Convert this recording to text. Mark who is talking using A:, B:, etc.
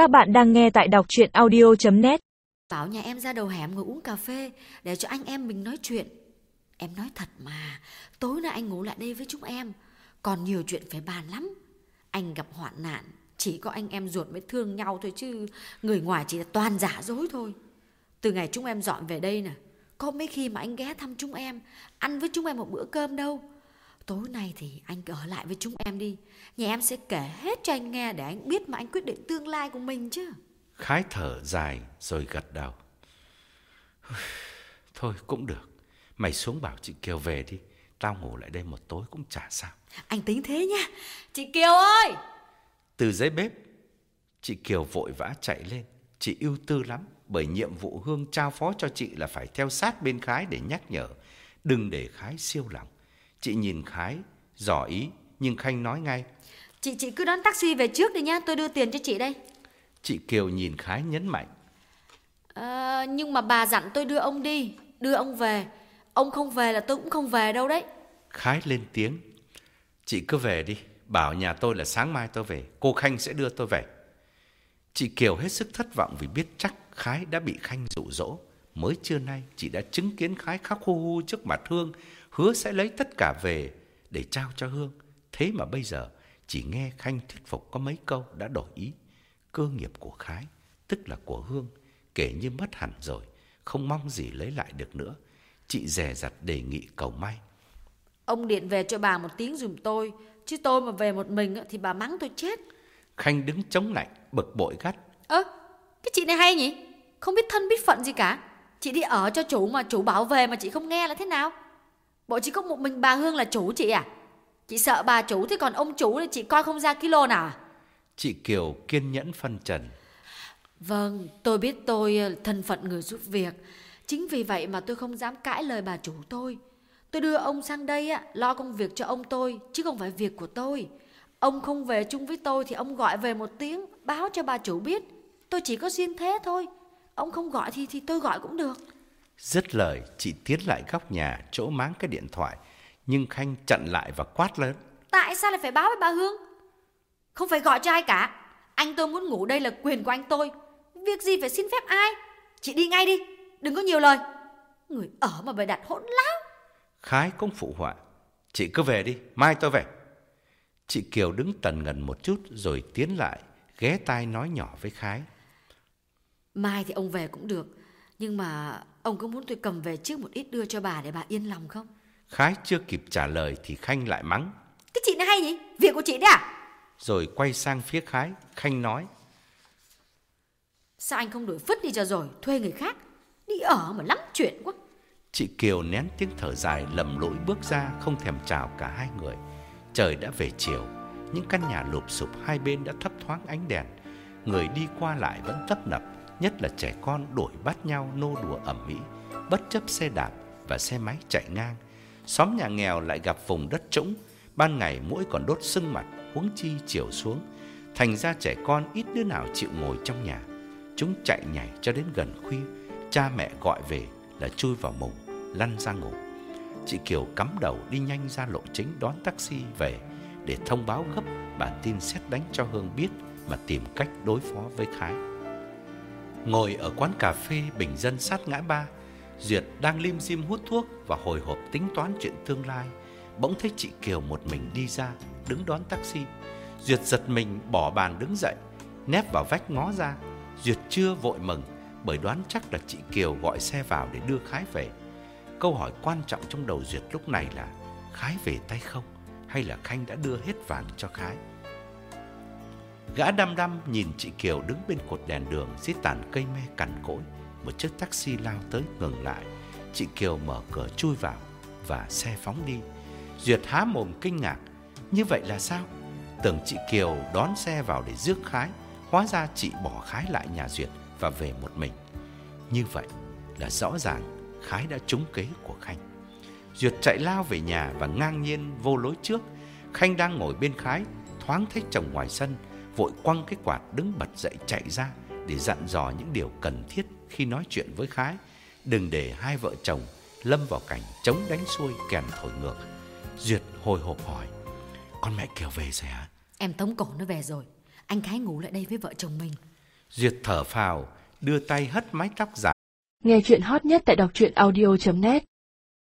A: Các bạn đang nghe tại đọc chuyện audio.net
B: Bảo nhà em ra đầu hẻm ngồi uống cà phê để cho anh em mình nói chuyện. Em nói thật mà, tối nay anh ngủ lại đây với chúng em. Còn nhiều chuyện phải bàn lắm. Anh gặp hoạn nạn, chỉ có anh em ruột mới thương nhau thôi chứ người ngoài chỉ là toàn giả dối thôi. Từ ngày chúng em dọn về đây nè, có mấy khi mà anh ghé thăm chúng em, ăn với chúng em một bữa cơm đâu. Tối nay thì anh cứ ở lại với chúng em đi. Nhà em sẽ kể hết cho anh nghe để anh biết mà anh quyết định tương lai của mình chứ.
C: Khái thở dài rồi gật đầu. Thôi cũng được. Mày xuống bảo chị Kiều về đi. Tao ngủ lại đây một tối cũng chả sao.
B: Anh tính thế nha. Chị Kiều ơi!
C: Từ dưới bếp, chị Kiều vội vã chạy lên. Chị ưu tư lắm bởi nhiệm vụ Hương trao phó cho chị là phải theo sát bên Khái để nhắc nhở. Đừng để Khái siêu lòng. Chị nhìn Khái, dò ý, nhưng Khanh nói ngay.
B: Chị chị cứ đón taxi về trước đi nhá, tôi đưa tiền cho chị đây.
C: Chị Kiều nhìn Khái nhấn mạnh.
B: À, nhưng mà bà dặn tôi đưa ông đi, đưa ông về. Ông không về là tôi cũng không về đâu đấy.
C: Khái lên tiếng. Chị cứ về đi, bảo nhà tôi là sáng mai tôi về, cô Khanh sẽ đưa tôi về. Chị Kiều hết sức thất vọng vì biết chắc Khái đã bị Khanh dụ dỗ. Mới trưa nay chị đã chứng kiến Khái khóc hu hu trước mặt Hương, hứa sẽ lấy tất cả về để trao cho Hương. Thế mà bây giờ chỉ nghe Khanh thuyết phục có mấy câu đã đổi ý. Cơ nghiệp của Khái, tức là của Hương, kể như mất hẳn rồi, không mong gì lấy lại được nữa. Chị dè dặt đề nghị cầu may.
B: Ông điện về cho bà một tiếng dùm tôi, chứ tôi mà về một mình á, thì bà mắng tôi chết.
C: Khanh đứng chống lạnh, bực bội gắt.
B: Ơ, cái chị này hay nhỉ? Không biết thân biết phận gì cả. Chị đi ở cho chủ mà chủ bảo về mà chị không nghe là thế nào? Bộ chỉ có một mình bà Hương là chủ chị à? Chị sợ bà chủ thì còn ông chủ thì chị coi không ra kilo nào à?
C: Chị Kiều kiên nhẫn phân trần.
B: Vâng, tôi biết tôi ờ, thân phận người giúp việc. Chính vì vậy mà tôi không dám cãi lời bà chủ tôi. Tôi đưa ông sang đây á, lo công việc cho ông tôi, chứ không phải việc của tôi. Ông không về chung với tôi thì ông gọi về một tiếng, báo cho bà chủ biết. Tôi chỉ có xin thế thôi. Ông không gọi thì thì tôi gọi cũng được.
C: Dứt lời, chị tiến lại góc nhà, chỗ máng cái điện thoại. Nhưng Khanh chặn lại và quát lớn.
B: Tại sao lại phải báo với bà Hương? Không phải gọi cho ai cả. Anh tôi muốn ngủ đây là quyền của anh tôi. Việc gì phải xin phép ai? Chị đi ngay đi, đừng có nhiều lời. Người ở mà bày đặt hỗn láo.
C: Khái cũng phụ họa. Chị cứ về đi, mai tôi về. Chị Kiều đứng tần ngần một chút rồi tiến lại, ghé tai nói nhỏ với Khái.
B: Mai thì ông về cũng được. Nhưng mà ông có muốn tôi cầm về trước một ít đưa cho bà để bà yên lòng không?
C: Khái chưa kịp trả lời thì Khanh lại mắng.
B: Cái chị này hay nhỉ? Việc của chị đấy à?
C: Rồi quay sang phía Khái, Khanh nói.
B: Sao anh không đổi phứt đi cho rồi, thuê người khác? Đi ở mà lắm chuyện quá.
C: Chị Kiều nén tiếng thở dài lầm lũi bước ra không thèm chào cả hai người. Trời đã về chiều, những căn nhà lụp sụp hai bên đã thấp thoáng ánh đèn. Người đi qua lại vẫn tấp nập, nhất là trẻ con đổi bắt nhau nô đùa ẩm mỹ, bất chấp xe đạp và xe máy chạy ngang. Xóm nhà nghèo lại gặp vùng đất trũng, ban ngày mũi còn đốt sưng mặt, huống chi chiều xuống. Thành ra trẻ con ít đứa nào chịu ngồi trong nhà. Chúng chạy nhảy cho đến gần khuya, cha mẹ gọi về là chui vào mùng, lăn ra ngủ. Chị Kiều cắm đầu đi nhanh ra lộ chính đón taxi về để thông báo gấp bản tin xét đánh cho Hương biết mà tìm cách đối phó với Khái. Ngồi ở quán cà phê bình dân sát ngã ba, Duyệt đang lim dim hút thuốc và hồi hộp tính toán chuyện tương lai. Bỗng thấy chị Kiều một mình đi ra, đứng đón taxi. Duyệt giật mình bỏ bàn đứng dậy, nép vào vách ngó ra. Duyệt chưa vội mừng bởi đoán chắc là chị Kiều gọi xe vào để đưa Khái về. Câu hỏi quan trọng trong đầu Duyệt lúc này là Khái về tay không hay là Khanh đã đưa hết vàng cho Khái. Gã đăm đăm nhìn chị Kiều đứng bên cột đèn đường dưới tàn cây me cằn cỗi. Một chiếc taxi lao tới ngừng lại. Chị Kiều mở cửa chui vào và xe phóng đi. Duyệt há mồm kinh ngạc. Như vậy là sao? Tưởng chị Kiều đón xe vào để rước Khái. Hóa ra chị bỏ Khái lại nhà Duyệt và về một mình. Như vậy là rõ ràng Khái đã trúng kế của Khanh. Duyệt chạy lao về nhà và ngang nhiên vô lối trước. Khanh đang ngồi bên Khái, thoáng thấy chồng ngoài sân, vội quăng cái quạt đứng bật dậy chạy ra để dặn dò những điều cần thiết khi nói chuyện với Khái. Đừng để hai vợ chồng lâm vào cảnh chống đánh xuôi kèn thổi ngược. Duyệt hồi hộp hỏi, con mẹ Kiều về rồi hả?
B: Em tống cổ nó về rồi. Anh Khái ngủ lại đây với vợ chồng mình.
C: Duyệt thở phào, đưa tay hất mái tóc dài.
D: Nghe chuyện hot nhất tại đọc truyện audio.net